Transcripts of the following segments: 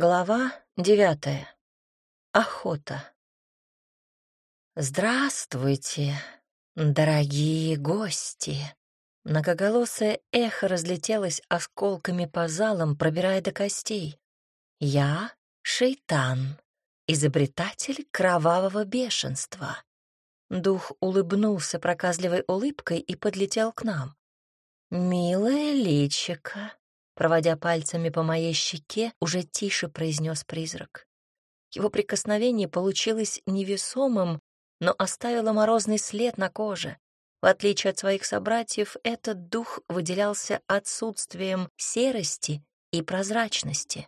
Глава девятая. Охота. Здравствуйте, дорогие гости. Многоголосое эхо разлетелось осколками по залам, пробирая до костей. Я — Шейтан, изобретатель кровавого бешенства. Дух улыбнулся проказливой улыбкой и подлетел к нам. «Милая личика, Проводя пальцами по моей щеке, уже тише произнес призрак. Его прикосновение получилось невесомым, но оставило морозный след на коже. В отличие от своих собратьев, этот дух выделялся отсутствием серости и прозрачности.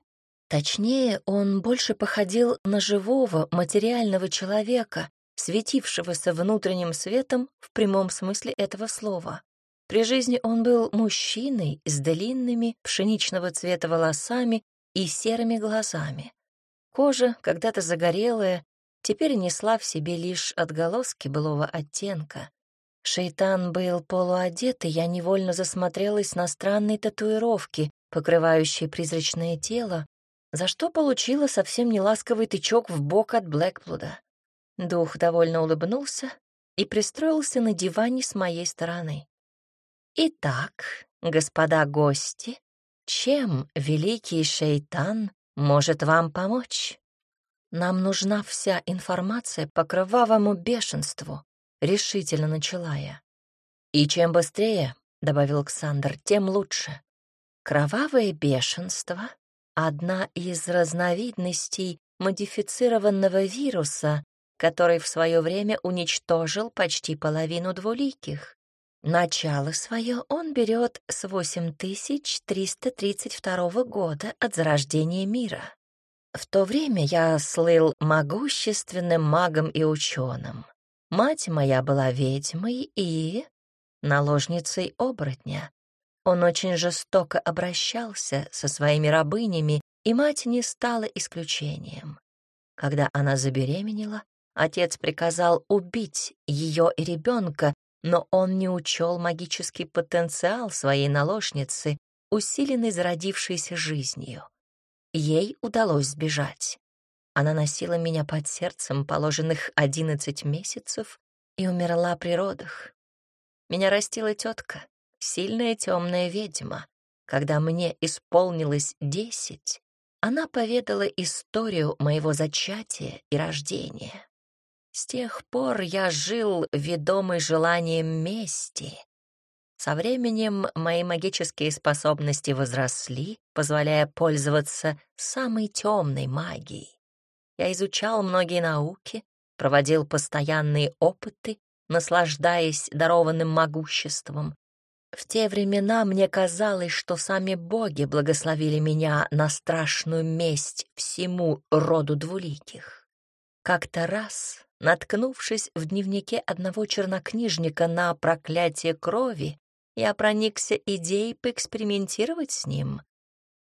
Точнее, он больше походил на живого материального человека, светившегося внутренним светом в прямом смысле этого слова. При жизни он был мужчиной с длинными пшеничного цвета волосами и серыми глазами. Кожа, когда-то загорелая, теперь несла в себе лишь отголоски былого оттенка. Шейтан был полуодет, и я невольно засмотрелась на странные татуировки, покрывающие призрачное тело, за что получила совсем неласковый тычок в бок от Блэкплуда. Дух довольно улыбнулся и пристроился на диване с моей стороны. Итак, господа гости, чем великий шейтан может вам помочь? Нам нужна вся информация по кровавому бешенству, решительно начала я. И чем быстрее, добавил Александр, тем лучше. Кровавое бешенство — одна из разновидностей модифицированного вируса, который в свое время уничтожил почти половину двуликих. Начало свое он берет с 8332 года от зарождения мира. В то время я слыл могущественным магом и ученым. Мать моя была ведьмой и наложницей оборотня. Он очень жестоко обращался со своими рабынями, и мать не стала исключением. Когда она забеременела, отец приказал убить ее и ребенка, но он не учел магический потенциал своей наложницы, усиленный зародившейся жизнью. Ей удалось сбежать. Она носила меня под сердцем положенных одиннадцать месяцев и умерла при родах. Меня растила тетка, сильная темная ведьма. Когда мне исполнилось десять, она поведала историю моего зачатия и рождения. С тех пор я жил ведомый желанием мести. Со временем мои магические способности возросли, позволяя пользоваться самой темной магией. Я изучал многие науки, проводил постоянные опыты, наслаждаясь дарованным могуществом. В те времена мне казалось, что сами боги благословили меня на страшную месть всему роду двуликих. Как-то раз Наткнувшись в дневнике одного чернокнижника на проклятие крови, я проникся идеей поэкспериментировать с ним.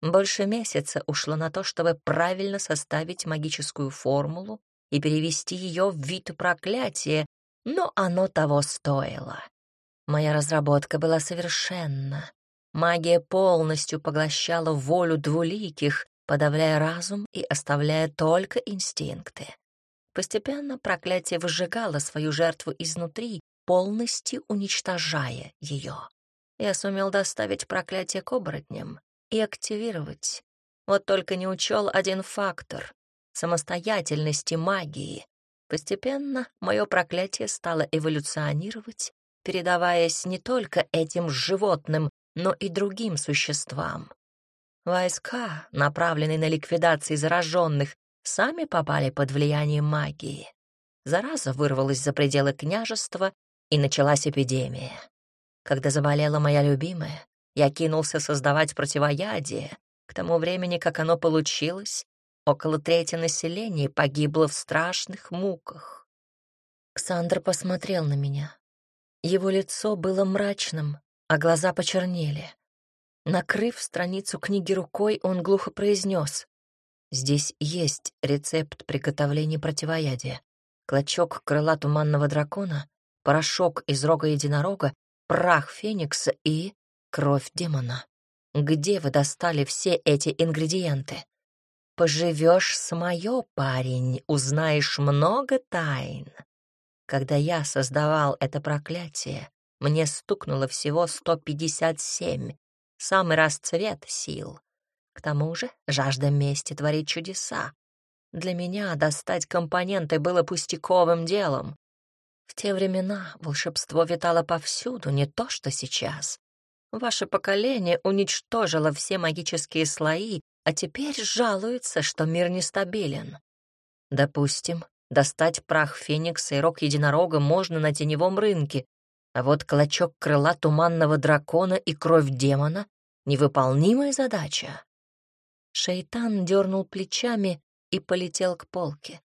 Больше месяца ушло на то, чтобы правильно составить магическую формулу и перевести ее в вид проклятия, но оно того стоило. Моя разработка была совершенна. Магия полностью поглощала волю двуликих, подавляя разум и оставляя только инстинкты. Постепенно проклятие выжигало свою жертву изнутри, полностью уничтожая ее. Я сумел доставить проклятие к оборотням и активировать. Вот только не учел один фактор — самостоятельности магии. Постепенно мое проклятие стало эволюционировать, передаваясь не только этим животным, но и другим существам. Войска, направленные на ликвидацию зараженных сами попали под влияние магии. Зараза вырвалась за пределы княжества, и началась эпидемия. Когда заболела моя любимая, я кинулся создавать противоядие. К тому времени, как оно получилось, около трети населения погибло в страшных муках. Ксандр посмотрел на меня. Его лицо было мрачным, а глаза почернели. Накрыв страницу книги рукой, он глухо произнес. Здесь есть рецепт приготовления противоядия. Клочок крыла туманного дракона, порошок из рога единорога, прах феникса и кровь демона. Где вы достали все эти ингредиенты? поживешь с моё, парень, узнаешь много тайн. Когда я создавал это проклятие, мне стукнуло всего 157, самый расцвет сил. К тому же жажда мести творит чудеса. Для меня достать компоненты было пустяковым делом. В те времена волшебство витало повсюду, не то что сейчас. Ваше поколение уничтожило все магические слои, а теперь жалуется, что мир нестабилен. Допустим, достать прах Феникса и рог единорога можно на теневом рынке, а вот клочок крыла туманного дракона и кровь демона — невыполнимая задача. Шейтан дернул плечами и полетел к полке.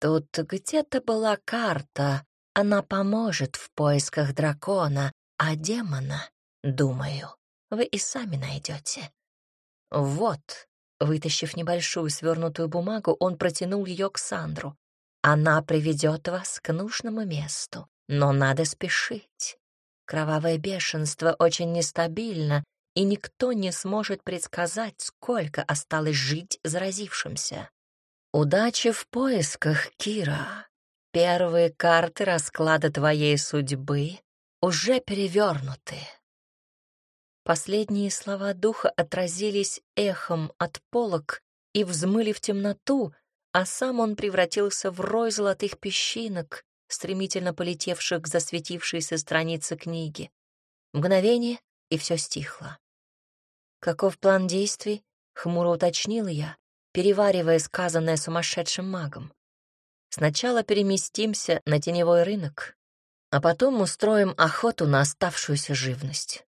Тут где-то была карта, она поможет в поисках дракона, а демона, думаю, вы и сами найдете. Вот, вытащив небольшую свернутую бумагу, он протянул ее к Сандру. Она приведет вас к нужному месту, но надо спешить. Кровавое бешенство очень нестабильно, и никто не сможет предсказать, сколько осталось жить заразившимся. Удачи в поисках, Кира. Первые карты расклада твоей судьбы уже перевернуты. Последние слова духа отразились эхом от полок и взмыли в темноту, а сам он превратился в рой золотых песчинок, стремительно полетевших к засветившейся странице книги. Мгновение, и все стихло. «Каков план действий?» — хмуро уточнила я, переваривая сказанное сумасшедшим магом. «Сначала переместимся на теневой рынок, а потом устроим охоту на оставшуюся живность».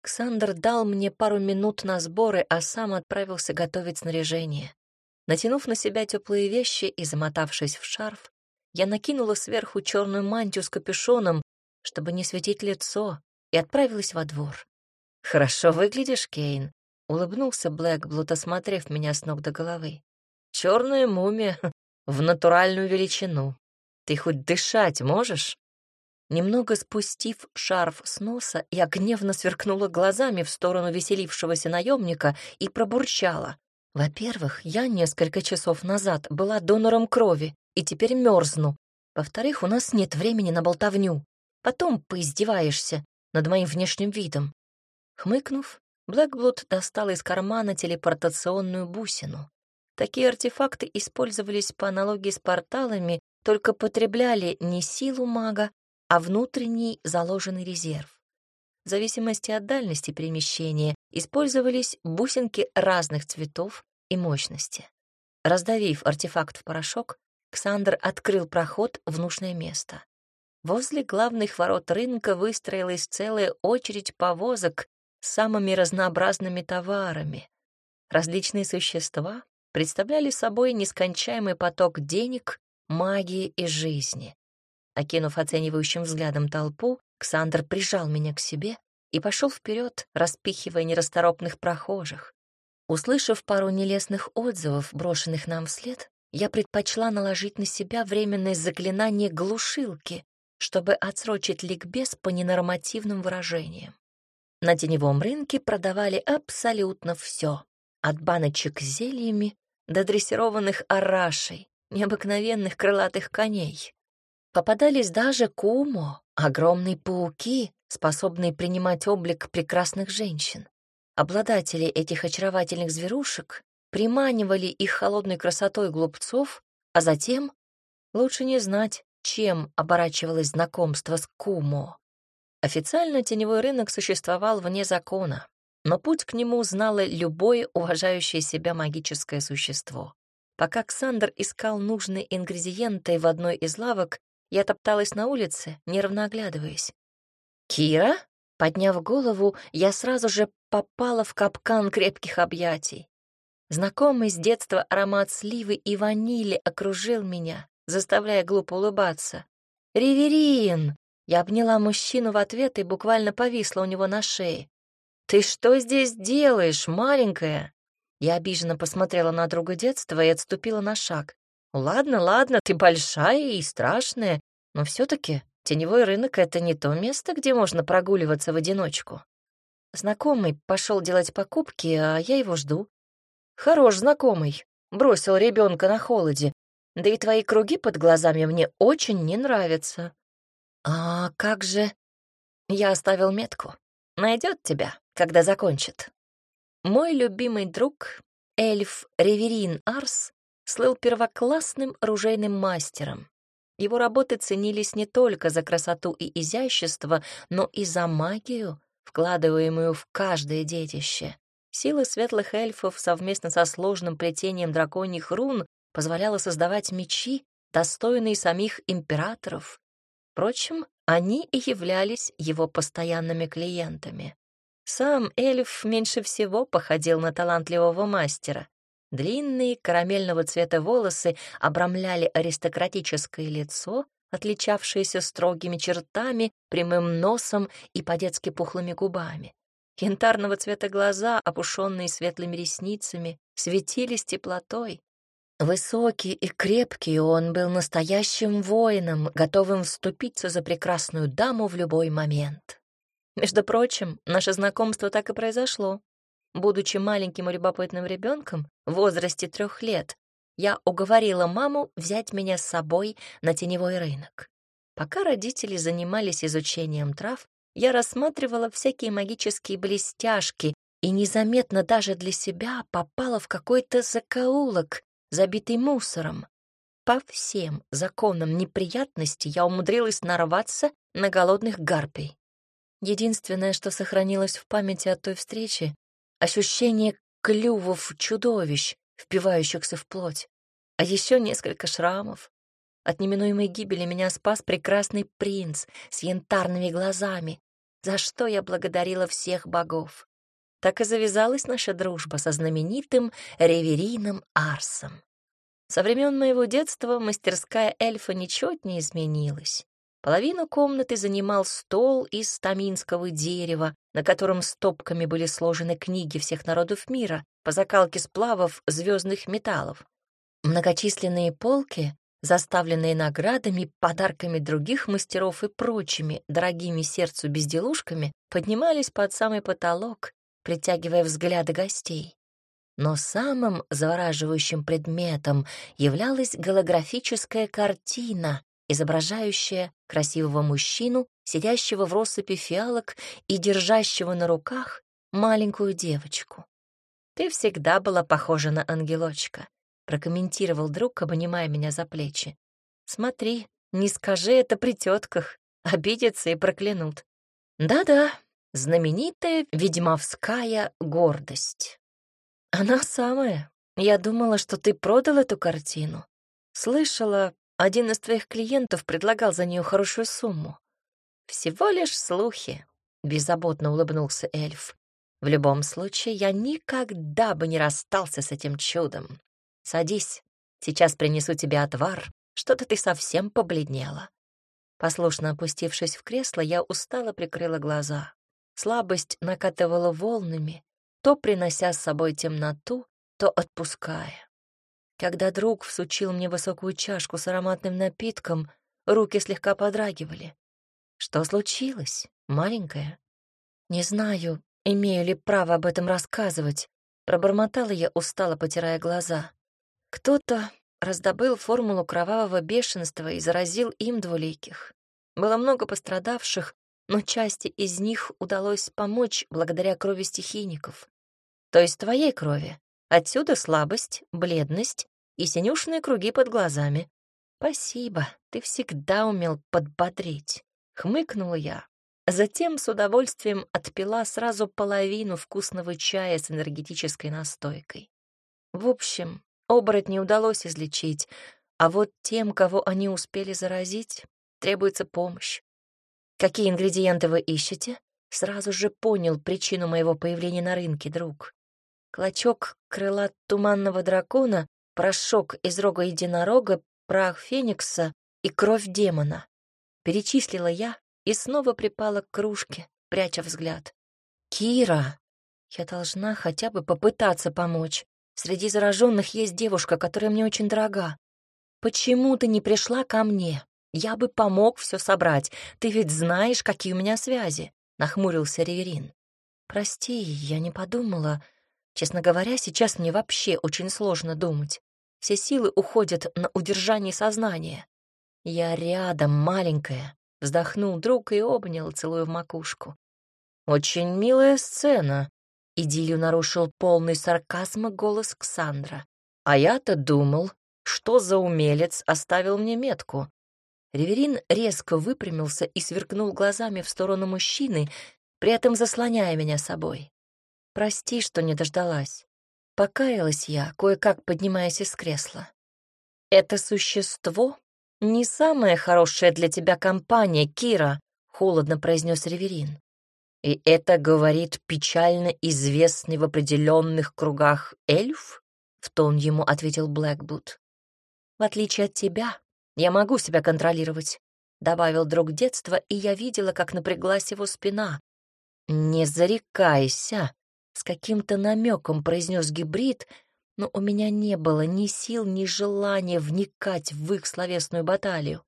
Ксандр дал мне пару минут на сборы, а сам отправился готовить снаряжение. Натянув на себя теплые вещи и замотавшись в шарф, я накинула сверху черную мантию с капюшоном, чтобы не светить лицо, и отправилась во двор. «Хорошо выглядишь, Кейн», — улыбнулся Блэкблуд, осмотрев меня с ног до головы. «Черная мумия в натуральную величину. Ты хоть дышать можешь?» Немного спустив шарф с носа, я гневно сверкнула глазами в сторону веселившегося наемника и пробурчала. «Во-первых, я несколько часов назад была донором крови и теперь мерзну. Во-вторых, у нас нет времени на болтовню. Потом поиздеваешься над моим внешним видом. Хмыкнув, Блэкблуд достал из кармана телепортационную бусину. Такие артефакты использовались по аналогии с порталами, только потребляли не силу мага, а внутренний заложенный резерв. В зависимости от дальности перемещения использовались бусинки разных цветов и мощности. Раздавив артефакт в порошок, Ксандр открыл проход в нужное место. Возле главных ворот рынка выстроилась целая очередь повозок самыми разнообразными товарами. Различные существа представляли собой нескончаемый поток денег, магии и жизни. Окинув оценивающим взглядом толпу, Ксандр прижал меня к себе и пошел вперед, распихивая нерасторопных прохожих. Услышав пару нелестных отзывов, брошенных нам вслед, я предпочла наложить на себя временное заклинание глушилки, чтобы отсрочить ликбез по ненормативным выражениям. На теневом рынке продавали абсолютно все, от баночек с зельями до дрессированных арашей, необыкновенных крылатых коней. Попадались даже кумо, огромные пауки, способные принимать облик прекрасных женщин. Обладатели этих очаровательных зверушек приманивали их холодной красотой глупцов, а затем лучше не знать, чем оборачивалось знакомство с кумо. Официально теневой рынок существовал вне закона, но путь к нему знало любое уважающее себя магическое существо. Пока Ксандр искал нужные ингредиенты в одной из лавок, я топталась на улице, нервно оглядываясь. «Кира?» Подняв голову, я сразу же попала в капкан крепких объятий. Знакомый с детства аромат сливы и ванили окружил меня, заставляя глупо улыбаться. «Реверин!» Я обняла мужчину в ответ и буквально повисла у него на шее. «Ты что здесь делаешь, маленькая?» Я обиженно посмотрела на друга детства и отступила на шаг. «Ладно, ладно, ты большая и страшная, но все таки теневой рынок — это не то место, где можно прогуливаться в одиночку». Знакомый пошел делать покупки, а я его жду. «Хорош знакомый», бросил ребенка на холоде. Да и твои круги под глазами мне очень не нравятся. А как же... Я оставил метку. Найдет тебя, когда закончит. Мой любимый друг, эльф Реверин Арс, слыл первоклассным оружейным мастером. Его работы ценились не только за красоту и изящество, но и за магию, вкладываемую в каждое детище. Сила светлых эльфов совместно со сложным плетением драконьих рун позволяла создавать мечи, достойные самих императоров. Впрочем, они и являлись его постоянными клиентами. Сам эльф меньше всего походил на талантливого мастера. Длинные карамельного цвета волосы обрамляли аристократическое лицо, отличавшееся строгими чертами, прямым носом и по-детски пухлыми губами. Янтарного цвета глаза, опушенные светлыми ресницами, светились теплотой. Высокий и крепкий он был настоящим воином, готовым вступиться за прекрасную даму в любой момент. Между прочим, наше знакомство так и произошло. Будучи маленьким и любопытным ребенком в возрасте трех лет, я уговорила маму взять меня с собой на теневой рынок. Пока родители занимались изучением трав, я рассматривала всякие магические блестяшки и незаметно даже для себя попала в какой-то закоулок, забитый мусором. По всем законам неприятности я умудрилась нарваться на голодных гарпий. Единственное, что сохранилось в памяти от той встречи, ощущение клювов чудовищ, впивающихся в плоть, а еще несколько шрамов. От неминуемой гибели меня спас прекрасный принц с янтарными глазами, за что я благодарила всех богов. Так и завязалась наша дружба со знаменитым Реверином Арсом. Со времен моего детства мастерская эльфа ничуть не изменилась. Половину комнаты занимал стол из таминского дерева, на котором стопками были сложены книги всех народов мира по закалке сплавов звездных металлов. Многочисленные полки, заставленные наградами, подарками других мастеров и прочими дорогими сердцу безделушками, поднимались под самый потолок, притягивая взгляды гостей. Но самым завораживающим предметом являлась голографическая картина, изображающая красивого мужчину, сидящего в россыпи фиалок и держащего на руках маленькую девочку. «Ты всегда была похожа на ангелочка», — прокомментировал друг, обнимая меня за плечи. «Смотри, не скажи это при тетках, обидятся и проклянут». «Да-да, знаменитая ведьмовская гордость». «Она самая. Я думала, что ты продал эту картину. Слышала, один из твоих клиентов предлагал за нее хорошую сумму. Всего лишь слухи, беззаботно улыбнулся эльф. В любом случае, я никогда бы не расстался с этим чудом. Садись, сейчас принесу тебе отвар. Что-то ты совсем побледнела. Послушно опустившись в кресло, я устало прикрыла глаза. Слабость накатывала волнами, то принося с собой темноту, то отпуская. Когда друг всучил мне высокую чашку с ароматным напитком, руки слегка подрагивали. Что случилось, маленькая? Не знаю, имею ли право об этом рассказывать, пробормотала я, устало потирая глаза. Кто-то раздобыл формулу кровавого бешенства и заразил им двуликих. Было много пострадавших, но части из них удалось помочь благодаря крови стихийников. То есть твоей крови. Отсюда слабость, бледность и синюшные круги под глазами. «Спасибо, ты всегда умел подбодрить», — хмыкнула я. Затем с удовольствием отпила сразу половину вкусного чая с энергетической настойкой. В общем, оборотни удалось излечить, а вот тем, кого они успели заразить, требуется помощь. Какие ингредиенты вы ищете? Сразу же понял причину моего появления на рынке, друг. Клочок крыла туманного дракона порошок из рога единорога, прах феникса и кровь демона. Перечислила я и снова припала к кружке, пряча взгляд. «Кира, я должна хотя бы попытаться помочь. Среди зараженных есть девушка, которая мне очень дорога. Почему ты не пришла ко мне? Я бы помог все собрать. Ты ведь знаешь, какие у меня связи», — нахмурился Реверин. «Прости, я не подумала. Честно говоря, сейчас мне вообще очень сложно думать. Все силы уходят на удержание сознания. Я рядом, маленькая. Вздохнул друг и обнял, целуя в макушку. Очень милая сцена. Идиллию нарушил полный сарказма голос Ксандра. А я-то думал, что за умелец оставил мне метку. Реверин резко выпрямился и сверкнул глазами в сторону мужчины, при этом заслоняя меня собой. «Прости, что не дождалась. Покаялась я, кое-как поднимаясь из кресла. «Это существо не самая хорошая для тебя компания, Кира», — холодно произнес Реверин. «И это говорит печально известный в определенных кругах эльф?» — в тон ему ответил Блэкбут. «В отличие от тебя, я могу себя контролировать», — добавил друг детства, и я видела, как напряглась его спина. «Не зарекайся», с каким-то намеком произнес гибрид, но у меня не было ни сил, ни желания вникать в их словесную баталию.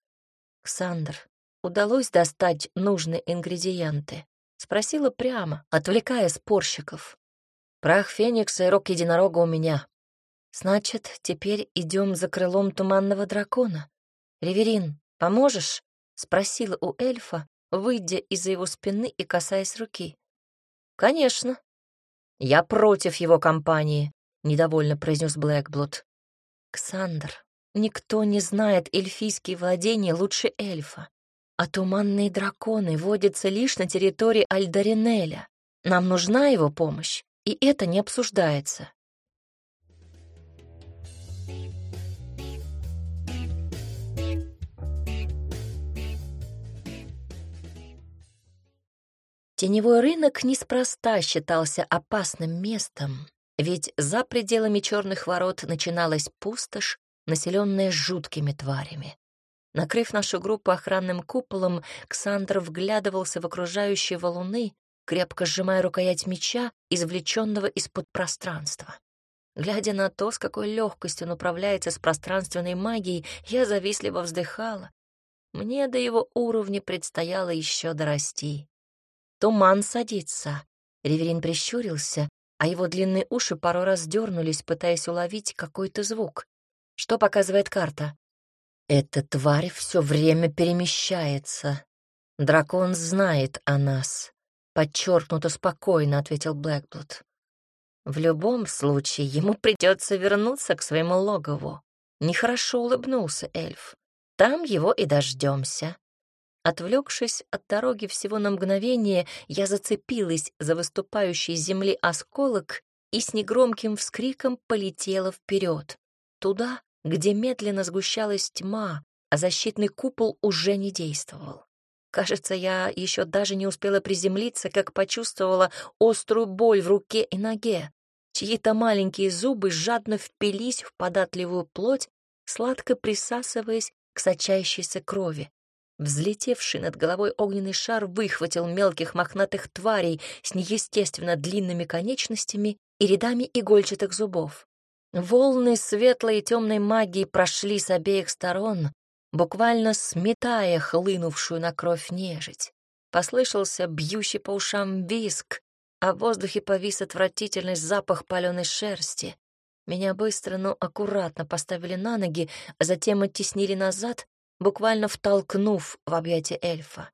«Ксандр, удалось достать нужные ингредиенты?» Спросила прямо, отвлекая спорщиков. «Прах Феникса и рог единорога у меня. Значит, теперь идем за крылом туманного дракона. Реверин, поможешь?» — спросила у эльфа, выйдя из-за его спины и касаясь руки. «Конечно», «Я против его компании», — недовольно произнес Блэкблуд. «Ксандр, никто не знает эльфийские владения лучше эльфа, а туманные драконы водятся лишь на территории Альдаринеля. Нам нужна его помощь, и это не обсуждается». Теневой рынок неспроста считался опасным местом, ведь за пределами черных ворот начиналась пустошь, населенная жуткими тварями. Накрыв нашу группу охранным куполом, Ксандр вглядывался в окружающие валуны, крепко сжимая рукоять меча, извлеченного из-под пространства. Глядя на то, с какой легкостью он управляется с пространственной магией, я завистливо вздыхала. Мне до его уровня предстояло еще дорасти. Туман садится. Реверин прищурился, а его длинные уши пару раз дернулись, пытаясь уловить какой-то звук. Что показывает карта? Эта тварь все время перемещается. Дракон знает о нас. Подчеркнуто спокойно, ответил Блэкблуд. В любом случае, ему придется вернуться к своему логову. Нехорошо улыбнулся эльф. Там его и дождемся. Отвлекшись от дороги всего на мгновение, я зацепилась за выступающий с земли осколок и с негромким вскриком полетела вперед, туда, где медленно сгущалась тьма, а защитный купол уже не действовал. Кажется, я еще даже не успела приземлиться, как почувствовала острую боль в руке и ноге. Чьи-то маленькие зубы жадно впились в податливую плоть, сладко присасываясь к сочащейся крови. Взлетевший над головой огненный шар выхватил мелких мохнатых тварей с неестественно длинными конечностями и рядами игольчатых зубов. Волны светлой и темной магии прошли с обеих сторон, буквально сметая хлынувшую на кровь нежить. Послышался бьющий по ушам виск, а в воздухе повис отвратительный запах паленой шерсти. Меня быстро, но аккуратно поставили на ноги, а затем оттеснили назад буквально втолкнув в объятия эльфа.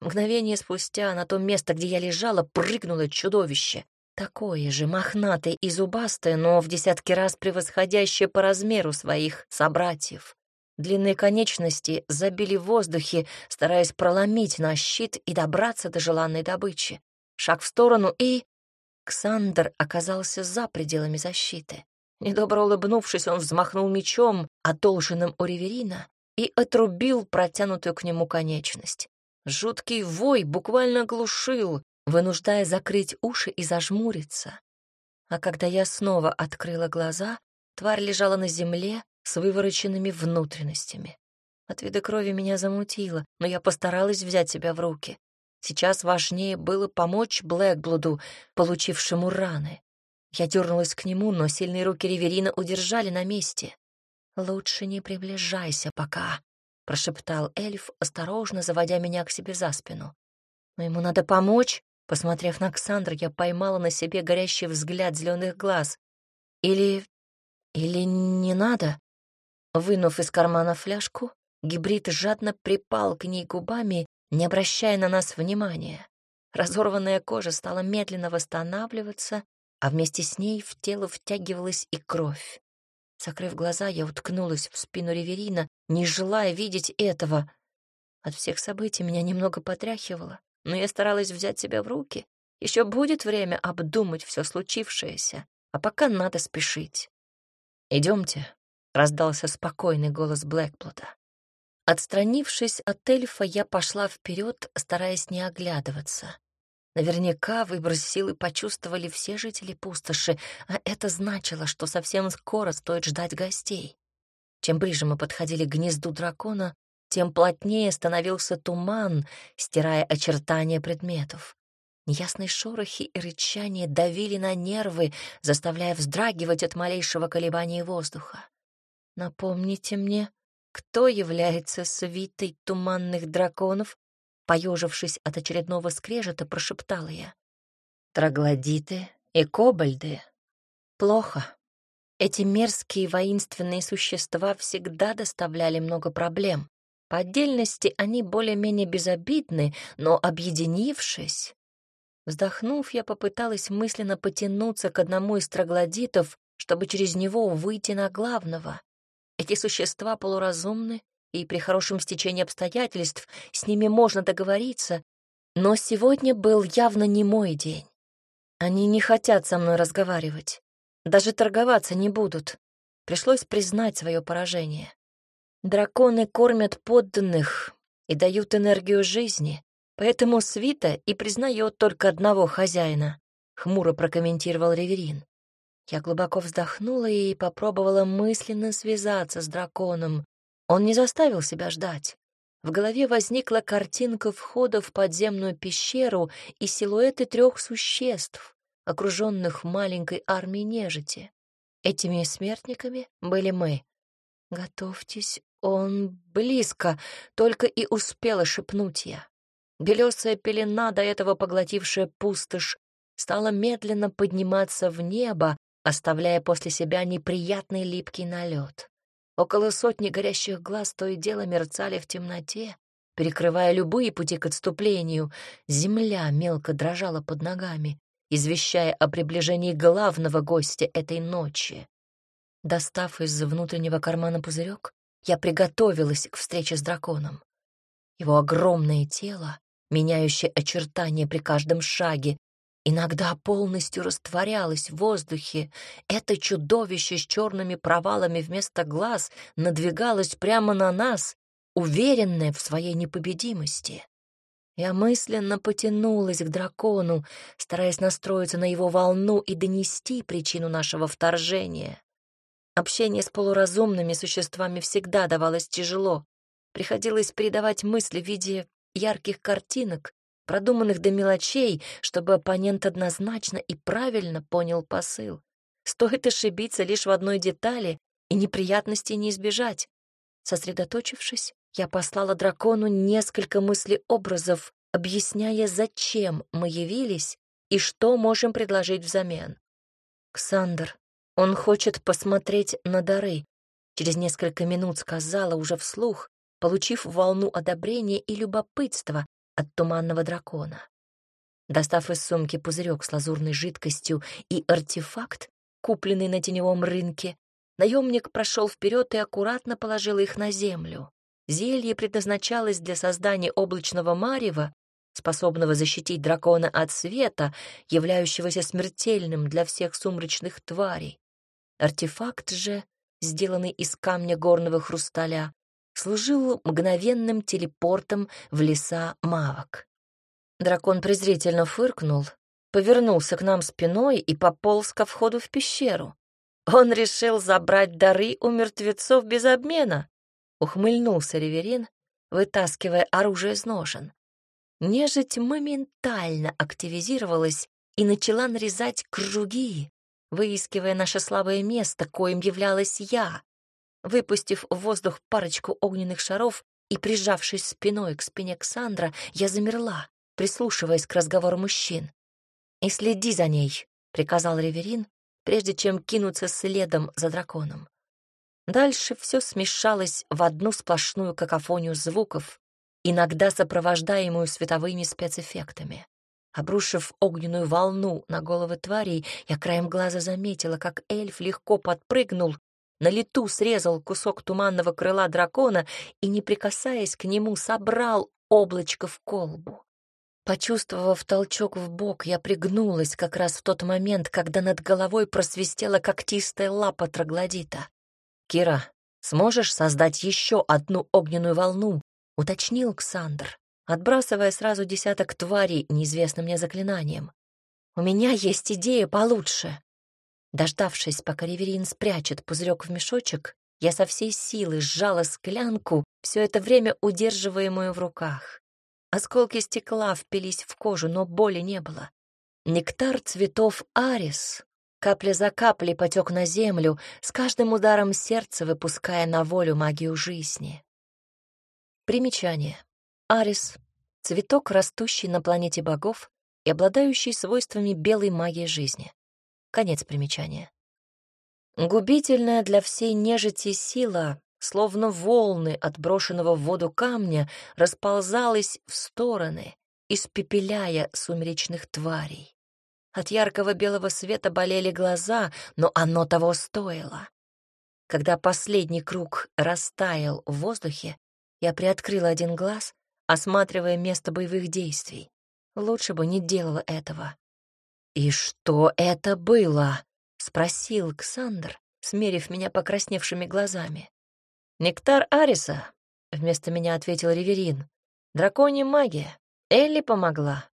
Мгновение спустя на то место, где я лежала, прыгнуло чудовище. Такое же мохнатое и зубастое, но в десятки раз превосходящее по размеру своих собратьев. Длинные конечности забили в воздухе, стараясь проломить наш щит и добраться до желанной добычи. Шаг в сторону и... Ксандр оказался за пределами защиты. Недобро улыбнувшись, он взмахнул мечом, одолженным у Реверина, и отрубил протянутую к нему конечность. Жуткий вой буквально глушил, вынуждая закрыть уши и зажмуриться. А когда я снова открыла глаза, тварь лежала на земле с вывороченными внутренностями. От вида крови меня замутило, но я постаралась взять себя в руки. Сейчас важнее было помочь Блэкблуду, получившему раны. Я дернулась к нему, но сильные руки Реверина удержали на месте. «Лучше не приближайся пока», — прошептал эльф, осторожно заводя меня к себе за спину. «Но ему надо помочь», Посмотрев на Ксандра, я поймала на себе горящий взгляд зеленых глаз. Или... или не надо? Вынув из кармана фляжку, гибрид жадно припал к ней губами, не обращая на нас внимания. Разорванная кожа стала медленно восстанавливаться, а вместе с ней в тело втягивалась и кровь. Закрыв глаза, я уткнулась в спину Реверина, не желая видеть этого. От всех событий меня немного потряхивало, но я старалась взять себя в руки. Еще будет время обдумать все случившееся, а пока надо спешить. Идемте, раздался спокойный голос Блэкплота. Отстранившись от эльфа, я пошла вперед, стараясь не оглядываться. Наверняка выброс силы почувствовали все жители пустоши, а это значило, что совсем скоро стоит ждать гостей. Чем ближе мы подходили к гнезду дракона, тем плотнее становился туман, стирая очертания предметов. Неясные шорохи и рычания давили на нервы, заставляя вздрагивать от малейшего колебания воздуха. «Напомните мне, кто является свитой туманных драконов Поежившись от очередного скрежета, прошептала я. Троглодиты и кобальды. Плохо. Эти мерзкие воинственные существа всегда доставляли много проблем. По отдельности они более-менее безобидны, но объединившись... Вздохнув, я попыталась мысленно потянуться к одному из троглодитов, чтобы через него выйти на главного. Эти существа полуразумны и при хорошем стечении обстоятельств с ними можно договориться, но сегодня был явно не мой день. Они не хотят со мной разговаривать, даже торговаться не будут. Пришлось признать свое поражение. Драконы кормят подданных и дают энергию жизни, поэтому свита и признает только одного хозяина, — хмуро прокомментировал Реверин. Я глубоко вздохнула и попробовала мысленно связаться с драконом, он не заставил себя ждать. В голове возникла картинка входа в подземную пещеру и силуэты трех существ, окруженных маленькой армией нежити. Этими смертниками были мы. «Готовьтесь, он близко», — только и успела шепнуть я. Белесая пелена, до этого поглотившая пустошь, стала медленно подниматься в небо, оставляя после себя неприятный липкий налет. Около сотни горящих глаз то и дело мерцали в темноте, перекрывая любые пути к отступлению. Земля мелко дрожала под ногами, извещая о приближении главного гостя этой ночи. Достав из внутреннего кармана пузырек, я приготовилась к встрече с драконом. Его огромное тело, меняющее очертания при каждом шаге, иногда полностью растворялась в воздухе. Это чудовище с черными провалами вместо глаз надвигалось прямо на нас, уверенное в своей непобедимости. Я мысленно потянулась к дракону, стараясь настроиться на его волну и донести причину нашего вторжения. Общение с полуразумными существами всегда давалось тяжело. Приходилось передавать мысли в виде ярких картинок, продуманных до мелочей, чтобы оппонент однозначно и правильно понял посыл. Стоит ошибиться лишь в одной детали, и неприятностей не избежать. Сосредоточившись, я послала дракону несколько мыслеобразов, объясняя, зачем мы явились и что можем предложить взамен. «Ксандр, он хочет посмотреть на дары», — через несколько минут сказала уже вслух, получив волну одобрения и любопытства, от туманного дракона. Достав из сумки пузырек с лазурной жидкостью и артефакт, купленный на теневом рынке, наемник прошел вперед и аккуратно положил их на землю. Зелье предназначалось для создания облачного марева, способного защитить дракона от света, являющегося смертельным для всех сумрачных тварей. Артефакт же, сделанный из камня горного хрусталя, служил мгновенным телепортом в леса мавок. Дракон презрительно фыркнул, повернулся к нам спиной и пополз ко входу в пещеру. Он решил забрать дары у мертвецов без обмена, ухмыльнулся Реверин, вытаскивая оружие из ножен. Нежить моментально активизировалась и начала нарезать круги, выискивая наше слабое место, коим являлась я. Выпустив в воздух парочку огненных шаров и прижавшись спиной к спине Ксандра, я замерла, прислушиваясь к разговору мужчин. «И следи за ней», — приказал Реверин, прежде чем кинуться следом за драконом. Дальше все смешалось в одну сплошную какофонию звуков, иногда сопровождаемую световыми спецэффектами. Обрушив огненную волну на головы тварей, я краем глаза заметила, как эльф легко подпрыгнул, на лету срезал кусок туманного крыла дракона и, не прикасаясь к нему, собрал облачко в колбу. Почувствовав толчок в бок, я пригнулась как раз в тот момент, когда над головой просвистела когтистая лапа троглодита. «Кира, сможешь создать еще одну огненную волну?» — уточнил Ксандр, отбрасывая сразу десяток тварей неизвестным мне заклинанием. «У меня есть идея получше». Дождавшись, пока Реверин спрячет пузырек в мешочек, я со всей силы сжала склянку, все это время удерживаемую в руках. Осколки стекла впились в кожу, но боли не было. Нектар цветов арис капля за каплей потек на землю, с каждым ударом сердца выпуская на волю магию жизни. Примечание. Арис — цветок, растущий на планете богов и обладающий свойствами белой магии жизни. Конец примечания. Губительная для всей нежити сила словно волны отброшенного в воду камня, расползалась в стороны, испепеляя сумеречных тварей. От яркого белого света болели глаза, но оно того стоило. Когда последний круг растаял в воздухе, я приоткрыла один глаз, осматривая место боевых действий. Лучше бы не делала этого. «И что это было?» — спросил Ксандр, смерив меня покрасневшими глазами. «Нектар Ариса», — вместо меня ответил Реверин. «Драконья магия. Элли помогла».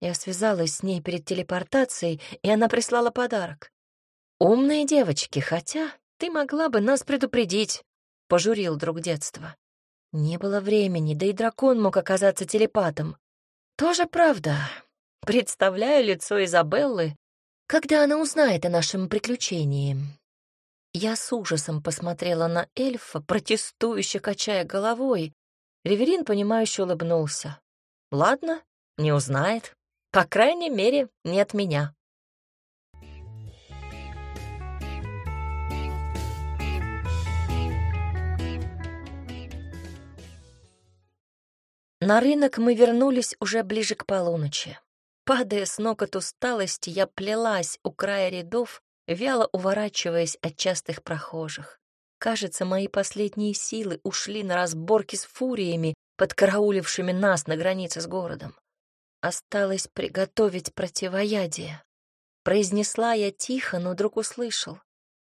Я связалась с ней перед телепортацией, и она прислала подарок. «Умные девочки, хотя ты могла бы нас предупредить», — пожурил друг детства. Не было времени, да и дракон мог оказаться телепатом. Тоже правда. Представляю лицо Изабеллы, когда она узнает о нашем приключении. Я с ужасом посмотрела на эльфа, протестующе качая головой. Реверин, понимающе улыбнулся. «Ладно, не узнает. По крайней мере, не от меня». На рынок мы вернулись уже ближе к полуночи. Падая с ног от усталости, я плелась у края рядов, вяло уворачиваясь от частых прохожих. Кажется, мои последние силы ушли на разборки с фуриями, подкараулившими нас на границе с городом. Осталось приготовить противоядие. Произнесла я тихо, но вдруг услышал.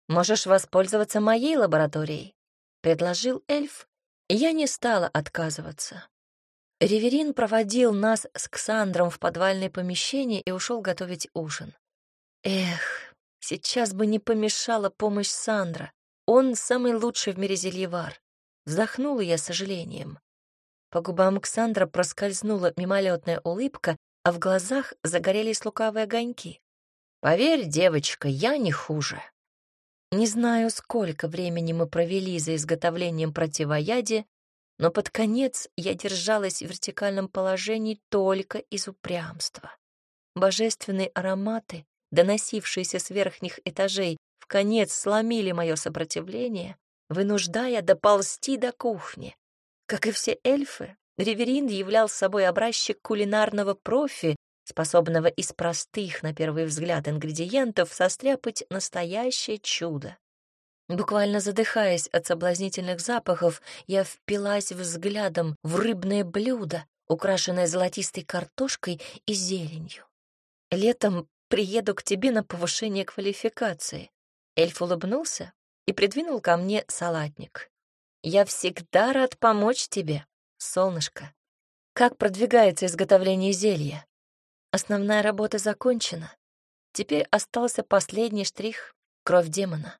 «Можешь воспользоваться моей лабораторией», — предложил эльф, и я не стала отказываться. Реверин проводил нас с Ксандром в подвальное помещение и ушел готовить ужин. Эх, Сейчас бы не помешала помощь Сандра. Он самый лучший в мире зельевар. Вздохнула я с сожалением. По губам Ксандра проскользнула мимолетная улыбка, а в глазах загорелись лукавые огоньки. «Поверь, девочка, я не хуже». Не знаю, сколько времени мы провели за изготовлением противоядия, но под конец я держалась в вертикальном положении только из упрямства. Божественные ароматы доносившиеся с верхних этажей, в конец сломили мое сопротивление, вынуждая доползти до кухни. Как и все эльфы, Реверинд являл собой образчик кулинарного профи, способного из простых, на первый взгляд, ингредиентов состряпать настоящее чудо. Буквально задыхаясь от соблазнительных запахов, я впилась взглядом в рыбное блюдо, украшенное золотистой картошкой и зеленью. Летом приеду к тебе на повышение квалификации». Эльф улыбнулся и придвинул ко мне салатник. «Я всегда рад помочь тебе, солнышко. Как продвигается изготовление зелья? Основная работа закончена. Теперь остался последний штрих — кровь демона».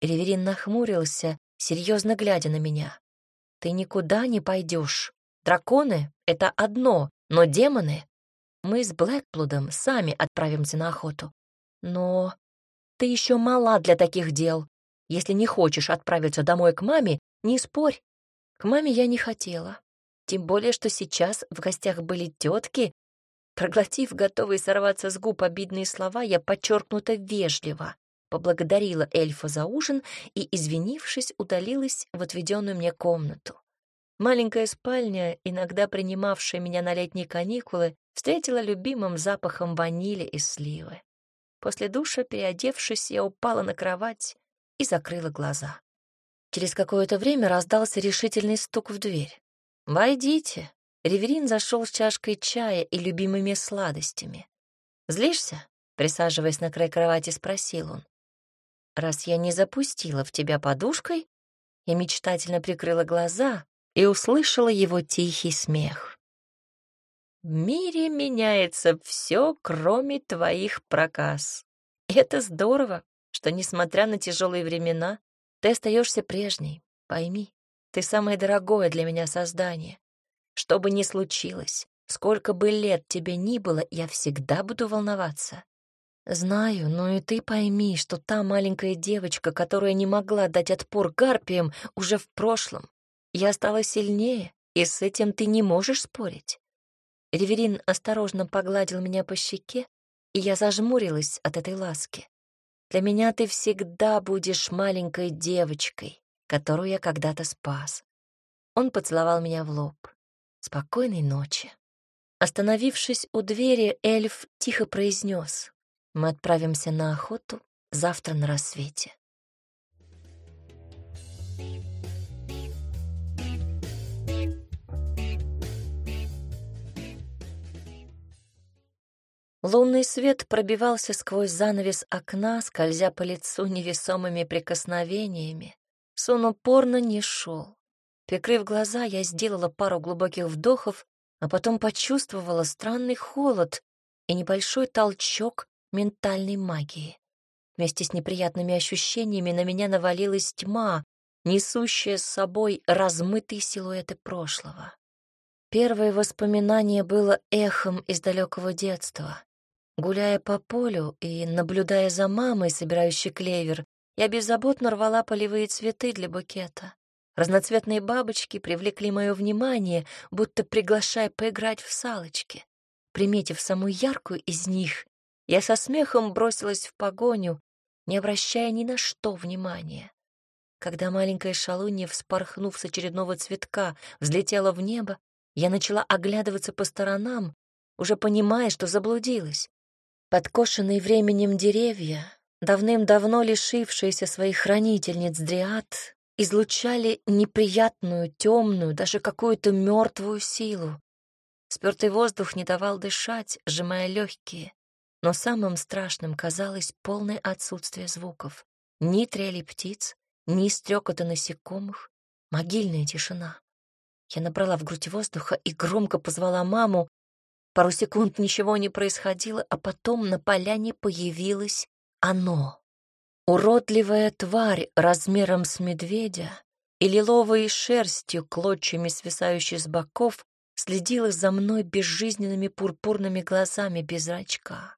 Реверин нахмурился, серьезно глядя на меня. «Ты никуда не пойдешь. Драконы — это одно, но демоны мы с Блэкплудом сами отправимся на охоту. Но ты еще мала для таких дел. Если не хочешь отправиться домой к маме, не спорь. К маме я не хотела. Тем более, что сейчас в гостях были тетки, Проглотив готовые сорваться с губ обидные слова, я подчеркнуто вежливо поблагодарила эльфа за ужин и, извинившись, удалилась в отведенную мне комнату. Маленькая спальня, иногда принимавшая меня на летние каникулы, встретила любимым запахом ванили и сливы. После душа, переодевшись, я упала на кровать и закрыла глаза. Через какое-то время раздался решительный стук в дверь. «Войдите». Реверин зашел с чашкой чая и любимыми сладостями. «Злишься?» — присаживаясь на край кровати, спросил он. «Раз я не запустила в тебя подушкой...» Я мечтательно прикрыла глаза и услышала его тихий смех. «В мире меняется все, кроме твоих проказ. Это здорово, что, несмотря на тяжелые времена, ты остаешься прежней. Пойми, ты самое дорогое для меня создание. Что бы ни случилось, сколько бы лет тебе ни было, я всегда буду волноваться. Знаю, но и ты пойми, что та маленькая девочка, которая не могла дать отпор гарпиям, уже в прошлом. Я стала сильнее, и с этим ты не можешь спорить. Реверин осторожно погладил меня по щеке, и я зажмурилась от этой ласки. Для меня ты всегда будешь маленькой девочкой, которую я когда-то спас. Он поцеловал меня в лоб. Спокойной ночи. Остановившись у двери, эльф тихо произнес: «Мы отправимся на охоту завтра на рассвете». Лунный свет пробивался сквозь занавес окна, скользя по лицу невесомыми прикосновениями. Сон упорно не шел. Прикрыв глаза, я сделала пару глубоких вдохов, а потом почувствовала странный холод и небольшой толчок ментальной магии. Вместе с неприятными ощущениями на меня навалилась тьма, несущая с собой размытые силуэты прошлого. Первое воспоминание было эхом из далекого детства. Гуляя по полю и наблюдая за мамой, собирающей клевер, я беззаботно рвала полевые цветы для букета. Разноцветные бабочки привлекли мое внимание, будто приглашая поиграть в салочки. Приметив самую яркую из них, я со смехом бросилась в погоню, не обращая ни на что внимания. Когда маленькая шалунья, вспорхнув с очередного цветка, взлетела в небо, я начала оглядываться по сторонам, уже понимая, что заблудилась. Подкошенные временем деревья, давным-давно лишившиеся своих хранительниц дриад, излучали неприятную, темную, даже какую-то мертвую силу. Спертый воздух не давал дышать, сжимая легкие, но самым страшным казалось полное отсутствие звуков. Ни трели птиц, ни стрекота насекомых, могильная тишина. Я набрала в грудь воздуха и громко позвала маму, Пару секунд ничего не происходило, а потом на поляне появилось оно. Уродливая тварь размером с медведя и лиловой шерстью, клочьями свисающей с боков, следила за мной безжизненными пурпурными глазами без зрачка.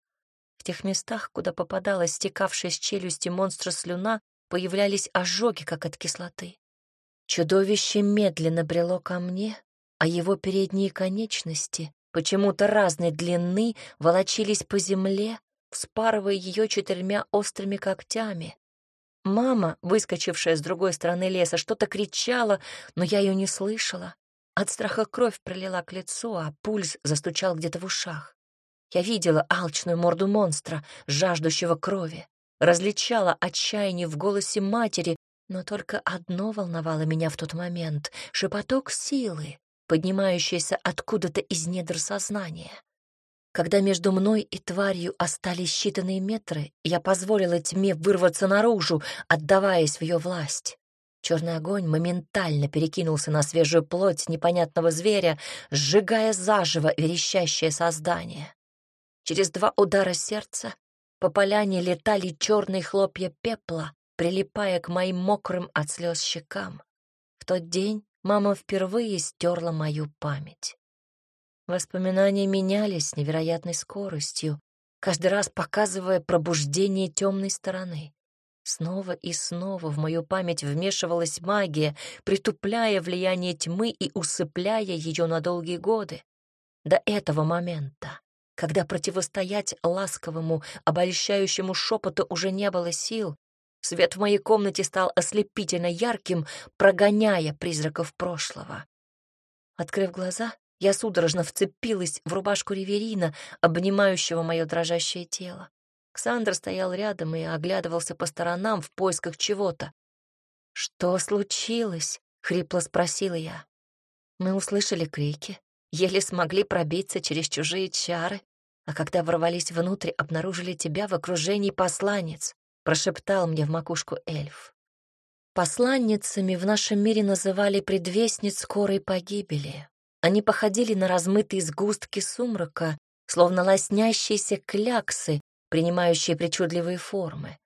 В тех местах, куда попадала стекавшая с челюсти монстра слюна, появлялись ожоги, как от кислоты. Чудовище медленно брело ко мне, а его передние конечности почему-то разной длины, волочились по земле, вспарывая ее четырьмя острыми когтями. Мама, выскочившая с другой стороны леса, что-то кричала, но я ее не слышала. От страха кровь пролила к лицу, а пульс застучал где-то в ушах. Я видела алчную морду монстра, жаждущего крови, различала отчаяние в голосе матери, но только одно волновало меня в тот момент — шепоток силы, поднимающаяся откуда-то из недр сознания. Когда между мной и тварью остались считанные метры, я позволила тьме вырваться наружу, отдаваясь в ее власть. Черный огонь моментально перекинулся на свежую плоть непонятного зверя, сжигая заживо верещащее создание. Через два удара сердца по поляне летали черные хлопья пепла, прилипая к моим мокрым от слез щекам. В тот день мама впервые стерла мою память. Воспоминания менялись с невероятной скоростью, каждый раз показывая пробуждение темной стороны. Снова и снова в мою память вмешивалась магия, притупляя влияние тьмы и усыпляя ее на долгие годы. До этого момента, когда противостоять ласковому, обольщающему шепоту уже не было сил, свет в моей комнате стал ослепительно ярким, прогоняя призраков прошлого. Открыв глаза, я судорожно вцепилась в рубашку Реверина, обнимающего мое дрожащее тело. Ксандр стоял рядом и оглядывался по сторонам в поисках чего-то. «Что случилось?» — хрипло спросила я. Мы услышали крики, еле смогли пробиться через чужие чары, а когда ворвались внутрь, обнаружили тебя в окружении посланниц, прошептал мне в макушку эльф. Посланницами в нашем мире называли предвестниц скорой погибели. Они походили на размытые сгустки сумрака, словно лоснящиеся кляксы, принимающие причудливые формы.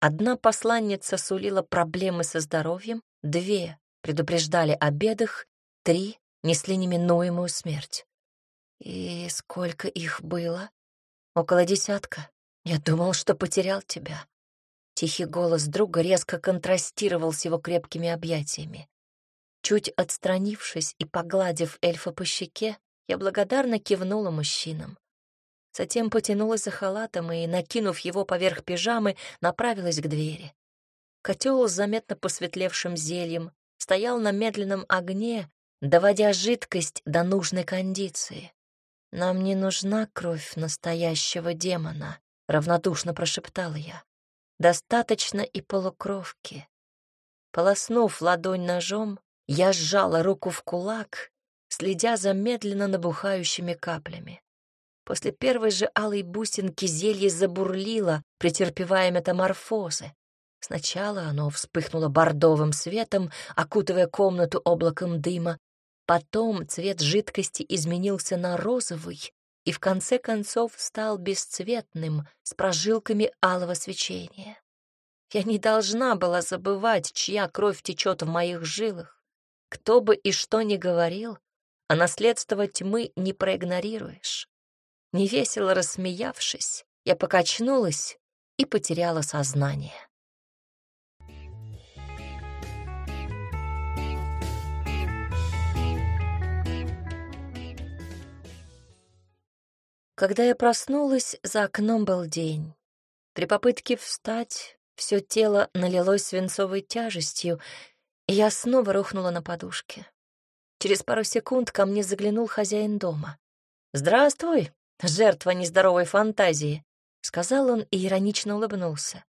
Одна посланница сулила проблемы со здоровьем, две предупреждали о бедах, три несли неминуемую смерть. И сколько их было? Около десятка. Я думал, что потерял тебя. Тихий голос друга резко контрастировал с его крепкими объятиями. Чуть отстранившись и погладив эльфа по щеке, я благодарно кивнула мужчинам. Затем потянулась за халатом и, накинув его поверх пижамы, направилась к двери. Котел с заметно посветлевшим зельем стоял на медленном огне, доводя жидкость до нужной кондиции. «Нам не нужна кровь настоящего демона», — равнодушно прошептала я. «Достаточно и полукровки». Полоснув ладонь ножом, я сжала руку в кулак, следя за медленно набухающими каплями. После первой же алой бусинки зелье забурлило, претерпевая метаморфозы. Сначала оно вспыхнуло бордовым светом, окутывая комнату облаком дыма. Потом цвет жидкости изменился на розовый и в конце концов стал бесцветным, с прожилками алого свечения. Я не должна была забывать, чья кровь течет в моих жилах. Кто бы и что ни говорил, а наследство тьмы не проигнорируешь. Невесело рассмеявшись, я покачнулась и потеряла сознание. Когда я проснулась, за окном был день. При попытке встать все тело налилось свинцовой тяжестью, и я снова рухнула на подушке. Через пару секунд ко мне заглянул хозяин дома. «Здравствуй, жертва нездоровой фантазии», — сказал он и иронично улыбнулся.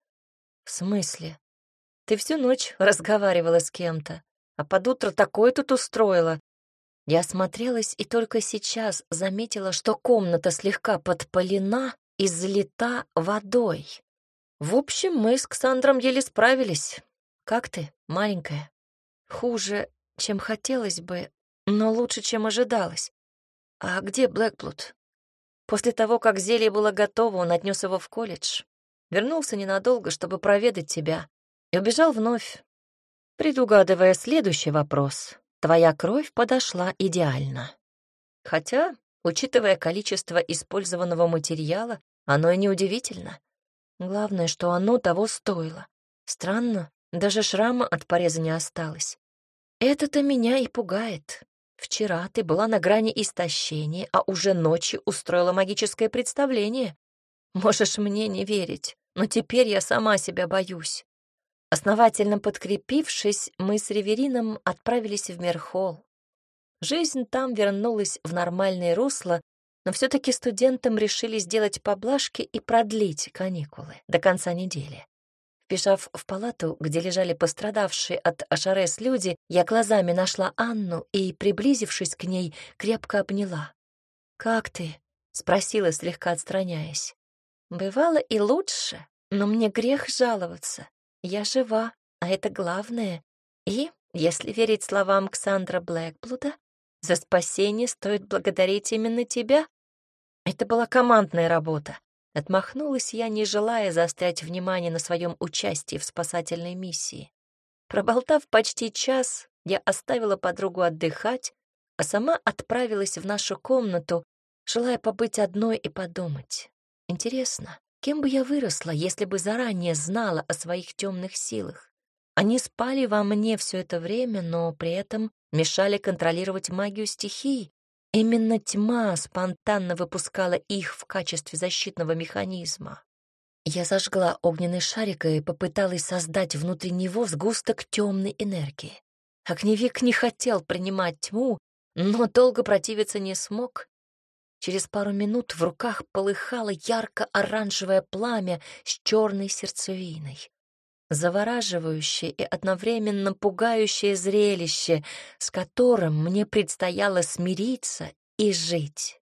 «В смысле? Ты всю ночь разговаривала с кем-то, а под утро такое тут устроила». Я осмотрелась и только сейчас заметила, что комната слегка подпалена и залита водой. В общем, мы с Ксандром еле справились. Как ты, маленькая? Хуже, чем хотелось бы, но лучше, чем ожидалось. А где Блэкблуд? После того, как зелье было готово, он отнес его в колледж. Вернулся ненадолго, чтобы проведать тебя, и убежал вновь. Предугадывая следующий вопрос, твоя кровь подошла идеально. Хотя, учитывая количество использованного материала, оно и неудивительно. Главное, что оно того стоило. Странно, даже шрама от пореза не осталось. Это-то меня и пугает. Вчера ты была на грани истощения, а уже ночью устроила магическое представление. Можешь мне не верить, но теперь я сама себя боюсь. Основательно подкрепившись, мы с Реверином отправились в Мерхол. Жизнь там вернулась в нормальное русло, но все таки студентам решили сделать поблажки и продлить каникулы до конца недели. Вбежав в палату, где лежали пострадавшие от Ашарес люди, я глазами нашла Анну и, приблизившись к ней, крепко обняла. «Как ты?» — спросила, слегка отстраняясь. «Бывало и лучше, но мне грех жаловаться. Я жива, а это главное. И, если верить словам Ксандра Блэкблуда, за спасение стоит благодарить именно тебя. Это была командная работа. Отмахнулась я, не желая заострять внимание на своем участии в спасательной миссии. Проболтав почти час, я оставила подругу отдыхать, а сама отправилась в нашу комнату, желая побыть одной и подумать. Интересно, кем бы я выросла, если бы заранее знала о своих темных силах? Они спали во мне все это время, но при этом мешали контролировать магию стихий. Именно тьма спонтанно выпускала их в качестве защитного механизма. Я зажгла огненный шарик и попыталась создать внутри него сгусток темной энергии. Огневик не хотел принимать тьму, но долго противиться не смог. Через пару минут в руках полыхало ярко-оранжевое пламя с черной сердцевиной. Завораживающее и одновременно пугающее зрелище, с которым мне предстояло смириться и жить.